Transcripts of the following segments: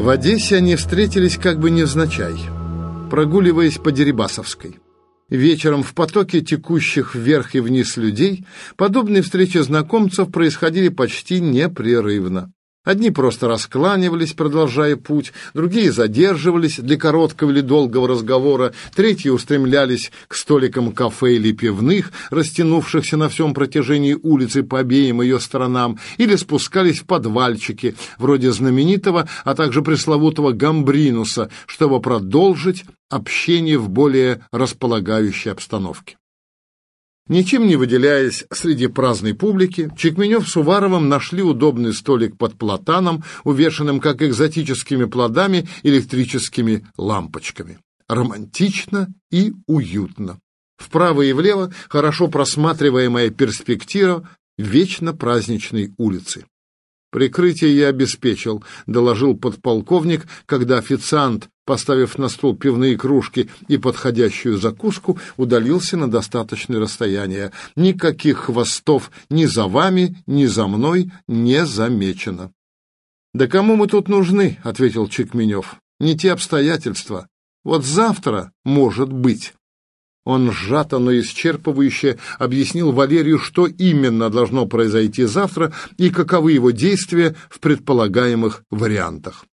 В Одессе они встретились как бы невзначай, прогуливаясь по Дерибасовской. Вечером в потоке текущих вверх и вниз людей подобные встречи знакомцев происходили почти непрерывно. Одни просто раскланивались, продолжая путь, другие задерживались для короткого или долгого разговора, третьи устремлялись к столикам кафе или пивных, растянувшихся на всем протяжении улицы по обеим ее сторонам, или спускались в подвальчики, вроде знаменитого, а также пресловутого Гамбринуса, чтобы продолжить общение в более располагающей обстановке. Ничем не выделяясь среди праздной публики, Чекменев с Уваровым нашли удобный столик под платаном, увешанным как экзотическими плодами электрическими лампочками. Романтично и уютно. Вправо и влево хорошо просматриваемая перспектива вечно праздничной улицы. «Прикрытие я обеспечил», — доложил подполковник, когда официант, поставив на стол пивные кружки и подходящую закуску, удалился на достаточное расстояние. Никаких хвостов ни за вами, ни за мной не замечено. «Да кому мы тут нужны?» — ответил Чекменев. «Не те обстоятельства. Вот завтра, может быть». Он сжато, но исчерпывающе объяснил Валерию, что именно должно произойти завтра и каковы его действия в предполагаемых вариантах.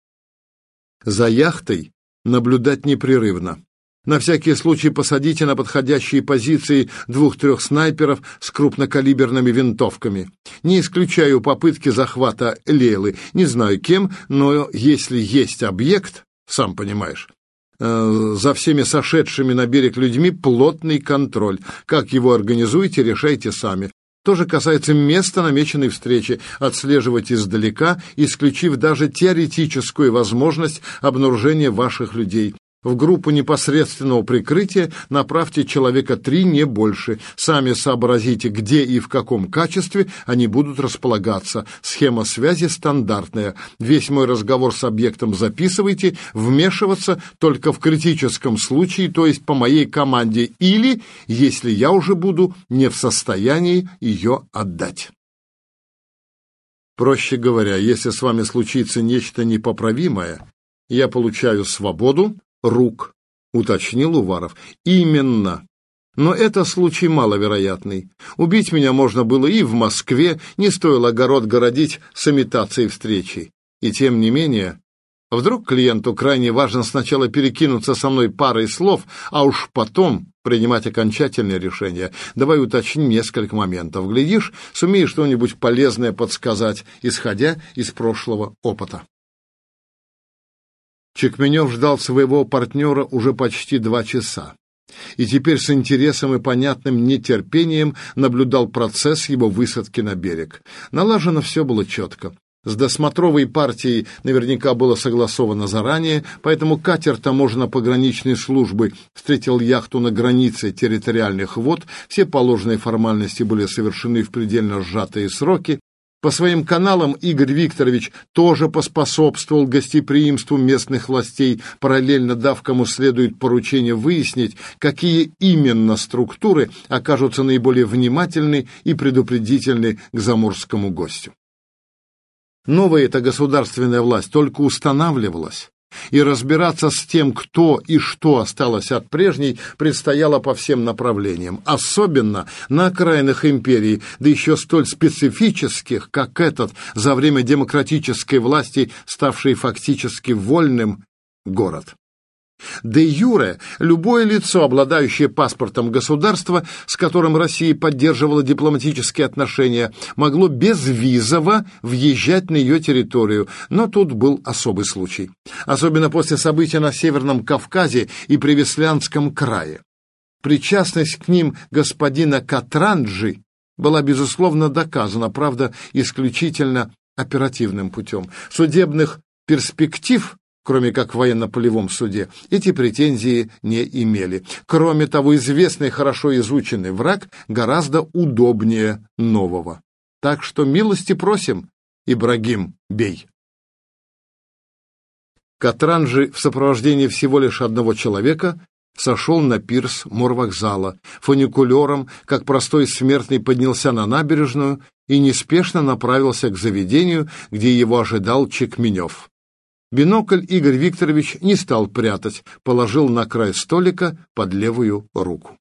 За яхтой наблюдать непрерывно. На всякий случай посадите на подходящие позиции двух-трех снайперов с крупнокалиберными винтовками. Не исключаю попытки захвата Лейлы. Не знаю кем, но если есть объект, сам понимаешь, за всеми сошедшими на берег людьми плотный контроль. Как его организуете, решайте сами. То же касается места намеченной встречи, отслеживать издалека, исключив даже теоретическую возможность обнаружения ваших людей. В группу непосредственного прикрытия направьте человека три, не больше. Сами сообразите, где и в каком качестве они будут располагаться. Схема связи стандартная. Весь мой разговор с объектом записывайте. Вмешиваться только в критическом случае, то есть по моей команде, или если я уже буду не в состоянии ее отдать. Проще говоря, если с вами случится нечто непоправимое, я получаю свободу, рук, уточнил Уваров. Именно. Но это случай маловероятный. Убить меня можно было и в Москве, не стоило огород городить с имитацией встречи. И тем не менее, вдруг клиенту крайне важно сначала перекинуться со мной парой слов, а уж потом принимать окончательное решение. Давай уточним несколько моментов. Глядишь, сумеешь что-нибудь полезное подсказать, исходя из прошлого опыта. Чекменев ждал своего партнера уже почти два часа и теперь с интересом и понятным нетерпением наблюдал процесс его высадки на берег. Налажено все было четко. С досмотровой партией наверняка было согласовано заранее, поэтому катер таможенно-пограничной службы встретил яхту на границе территориальных вод, все положенные формальности были совершены в предельно сжатые сроки, по своим каналам Игорь Викторович тоже поспособствовал гостеприимству местных властей, параллельно дав кому следует поручение выяснить, какие именно структуры окажутся наиболее внимательны и предупредительны к заморскому гостю. Новая эта государственная власть только устанавливалась, и разбираться с тем, кто и что осталось от прежней, предстояло по всем направлениям, особенно на окраинах империи, да еще столь специфических, как этот, за время демократической власти, ставший фактически вольным город. Де юре любое лицо, обладающее паспортом государства, с которым Россия поддерживала дипломатические отношения, могло безвизово въезжать на ее территорию, но тут был особый случай. Особенно после событий на Северном Кавказе и Привеслянском крае. Причастность к ним господина Катранджи была, безусловно, доказана, правда, исключительно оперативным путем. Судебных перспектив кроме как в военно-полевом суде, эти претензии не имели. Кроме того, известный хорошо изученный враг гораздо удобнее нового. Так что милости просим, Ибрагим Бей. Катран же в сопровождении всего лишь одного человека сошел на пирс морвокзала, фуникулером, как простой смертный, поднялся на набережную и неспешно направился к заведению, где его ожидал Чекменев. Бинокль Игорь Викторович не стал прятать, положил на край столика под левую руку.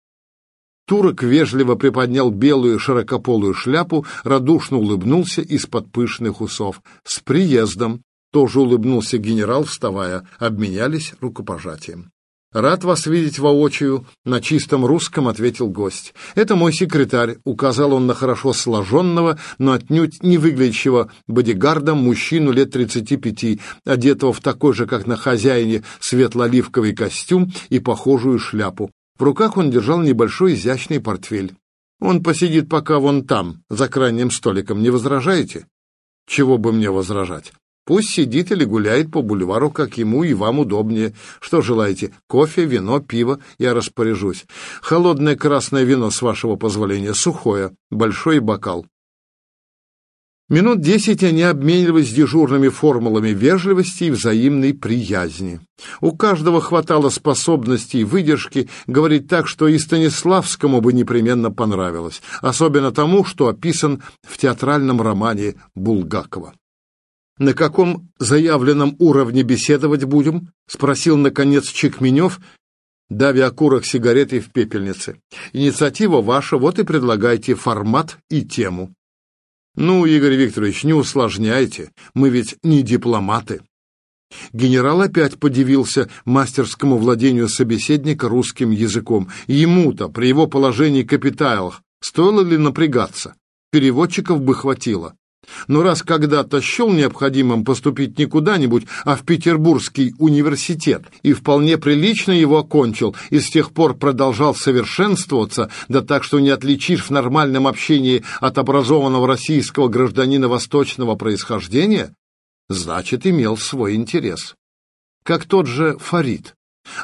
Турок вежливо приподнял белую широкополую шляпу, радушно улыбнулся из-под пышных усов. «С приездом!» — тоже улыбнулся генерал, вставая. Обменялись рукопожатием. «Рад вас видеть воочию», — на чистом русском ответил гость. «Это мой секретарь», — указал он на хорошо сложенного, но отнюдь не выглядящего бодигардом мужчину лет тридцати пяти, одетого в такой же, как на хозяине, светло-оливковый костюм и похожую шляпу. В руках он держал небольшой изящный портфель. «Он посидит пока вон там, за крайним столиком, не возражаете?» «Чего бы мне возражать?» Пусть сидит или гуляет по бульвару, как ему и вам удобнее. Что желаете? Кофе, вино, пиво? Я распоряжусь. Холодное красное вино, с вашего позволения, сухое, большой бокал. Минут десять они обменивались дежурными формулами вежливости и взаимной приязни. У каждого хватало способностей и выдержки говорить так, что и Станиславскому бы непременно понравилось, особенно тому, что описан в театральном романе Булгакова. «На каком заявленном уровне беседовать будем?» — спросил, наконец, Чекменев, давя окурок сигареты в пепельнице. «Инициатива ваша, вот и предлагайте формат и тему». «Ну, Игорь Викторович, не усложняйте, мы ведь не дипломаты». Генерал опять подивился мастерскому владению собеседника русским языком. Ему-то, при его положении капиталах, стоило ли напрягаться? Переводчиков бы хватило. Но раз когда-то счел необходимым поступить не куда-нибудь, а в Петербургский университет, и вполне прилично его окончил, и с тех пор продолжал совершенствоваться, да так, что не отличишь в нормальном общении от образованного российского гражданина восточного происхождения, значит, имел свой интерес. Как тот же Фарид.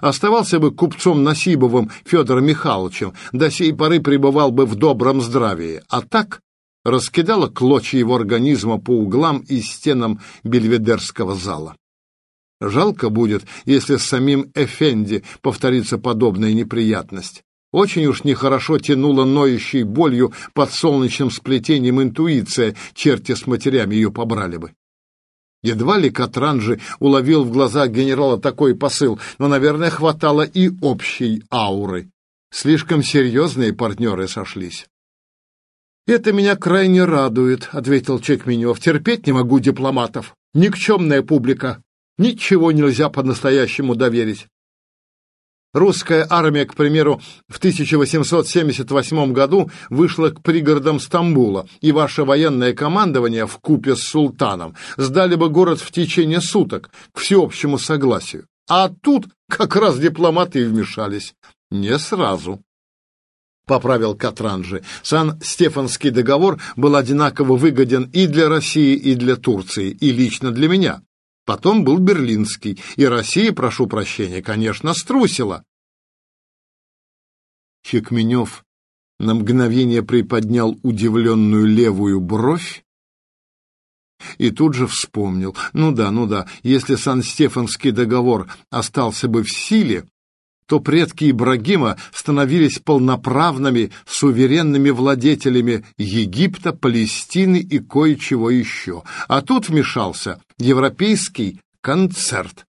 Оставался бы купцом Насибовым Федором Михайловичем, до сей поры пребывал бы в добром здравии, а так раскидала клочья его организма по углам и стенам бельведерского зала. Жалко будет, если с самим Эфенди повторится подобная неприятность. Очень уж нехорошо тянула ноющей болью под солнечным сплетением интуиция, черти с матерями ее побрали бы. Едва ли Катранжи уловил в глазах генерала такой посыл, но, наверное, хватало и общей ауры. Слишком серьезные партнеры сошлись. «Это меня крайне радует», — ответил Чекменев. «Терпеть не могу дипломатов. Никчемная публика. Ничего нельзя по-настоящему доверить». Русская армия, к примеру, в 1878 году вышла к пригородам Стамбула, и ваше военное командование в купе с султаном сдали бы город в течение суток к всеобщему согласию. А тут как раз дипломаты и вмешались. Не сразу. — поправил Катранжи. Сан-Стефанский договор был одинаково выгоден и для России, и для Турции, и лично для меня. Потом был Берлинский, и Россия, прошу прощения, конечно, струсила. Чекменев на мгновение приподнял удивленную левую бровь и тут же вспомнил. Ну да, ну да, если Сан-Стефанский договор остался бы в силе, то предки Ибрагима становились полноправными суверенными владетелями Египта, Палестины и кое-чего еще. А тут вмешался европейский концерт.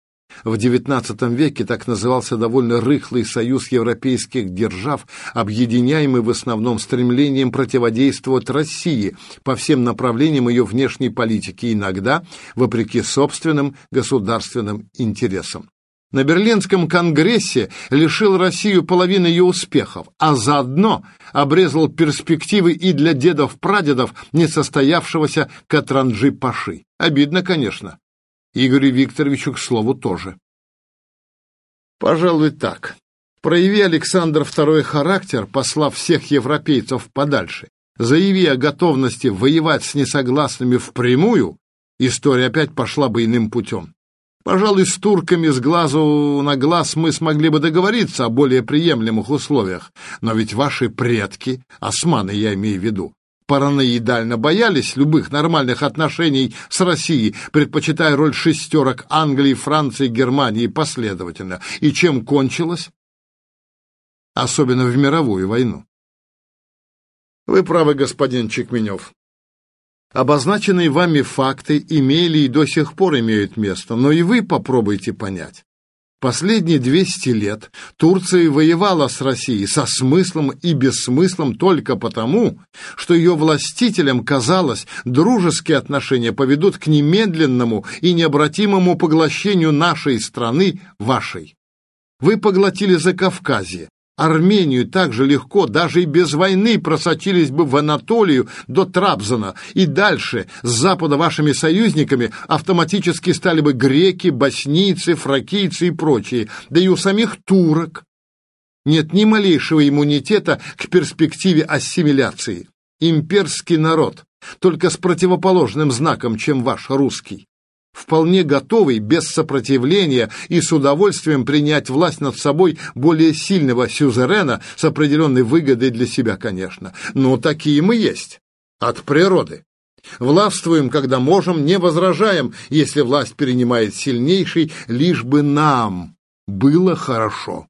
В XIX веке так назывался довольно рыхлый союз европейских держав, объединяемый в основном стремлением противодействовать России по всем направлениям ее внешней политики, иногда вопреки собственным государственным интересам на Берлинском конгрессе лишил Россию половины ее успехов, а заодно обрезал перспективы и для дедов-прадедов несостоявшегося Катранджи-Паши. Обидно, конечно. Игорю Викторовичу, к слову, тоже. Пожалуй, так. Прояви Александр II характер, послав всех европейцев подальше, заяви о готовности воевать с несогласными впрямую, история опять пошла бы иным путем. Пожалуй, с турками с глазу на глаз мы смогли бы договориться о более приемлемых условиях. Но ведь ваши предки, османы я имею в виду, параноидально боялись любых нормальных отношений с Россией, предпочитая роль шестерок Англии, Франции, Германии последовательно. И чем кончилось? Особенно в мировую войну. Вы правы, господин Чекменев. Обозначенные вами факты имели и до сих пор имеют место, но и вы попробуйте понять. Последние 200 лет Турция воевала с Россией со смыслом и бессмыслом только потому, что ее властителям казалось, дружеские отношения поведут к немедленному и необратимому поглощению нашей страны вашей. Вы поглотили Закавказье, Армению так же легко, даже и без войны, просочились бы в Анатолию до Трабзона, и дальше, с запада вашими союзниками, автоматически стали бы греки, боснийцы, фракийцы и прочие, да и у самих турок. Нет ни малейшего иммунитета к перспективе ассимиляции. Имперский народ, только с противоположным знаком, чем ваш русский вполне готовый, без сопротивления и с удовольствием принять власть над собой более сильного сюзерена с определенной выгодой для себя, конечно. Но такие мы есть. От природы. Властвуем, когда можем, не возражаем, если власть перенимает сильнейший, лишь бы нам было хорошо.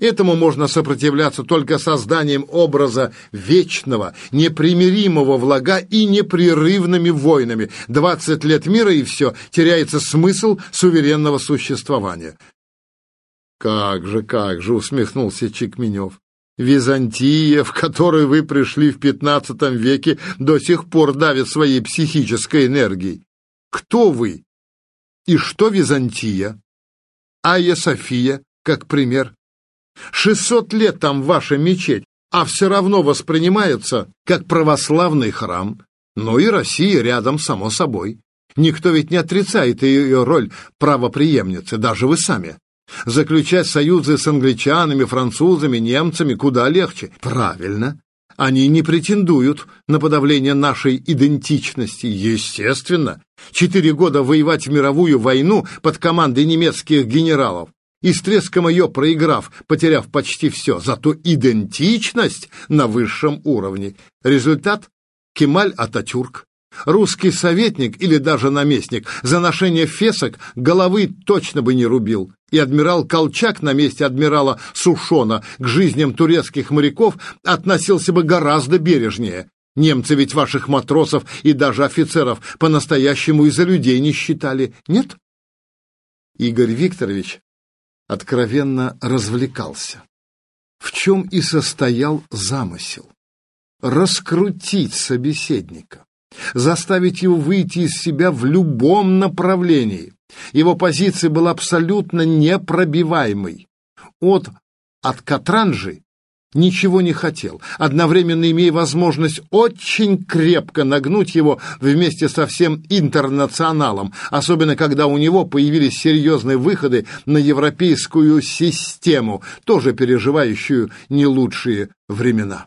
Этому можно сопротивляться только созданием образа вечного, непримиримого врага и непрерывными войнами. Двадцать лет мира и все, теряется смысл суверенного существования. «Как же, как же!» — усмехнулся Чекменев. «Византия, в которую вы пришли в пятнадцатом веке, до сих пор давит своей психической энергией. Кто вы? И что Византия? Айя София, как пример?» Шестьсот лет там ваша мечеть, а все равно воспринимается как православный храм. Но и Россия рядом, само собой. Никто ведь не отрицает ее роль правоприемницы, даже вы сами. Заключать союзы с англичанами, французами, немцами куда легче. Правильно. Они не претендуют на подавление нашей идентичности, естественно. Четыре года воевать в мировую войну под командой немецких генералов и с треском ее проиграв, потеряв почти все, зато идентичность на высшем уровне. Результат – Кемаль Ататюрк. Русский советник или даже наместник за ношение фесок головы точно бы не рубил. И адмирал Колчак на месте адмирала Сушона к жизням турецких моряков относился бы гораздо бережнее. Немцы ведь ваших матросов и даже офицеров по-настоящему из-за людей не считали, нет? Игорь Викторович откровенно развлекался. В чем и состоял замысел. Раскрутить собеседника, заставить его выйти из себя в любом направлении. Его позиция была абсолютно непробиваемой. От от Катранжи ничего не хотел, одновременно имея возможность очень крепко нагнуть его вместе со всем интернационалом, особенно когда у него появились серьезные выходы на европейскую систему, тоже переживающую не лучшие времена.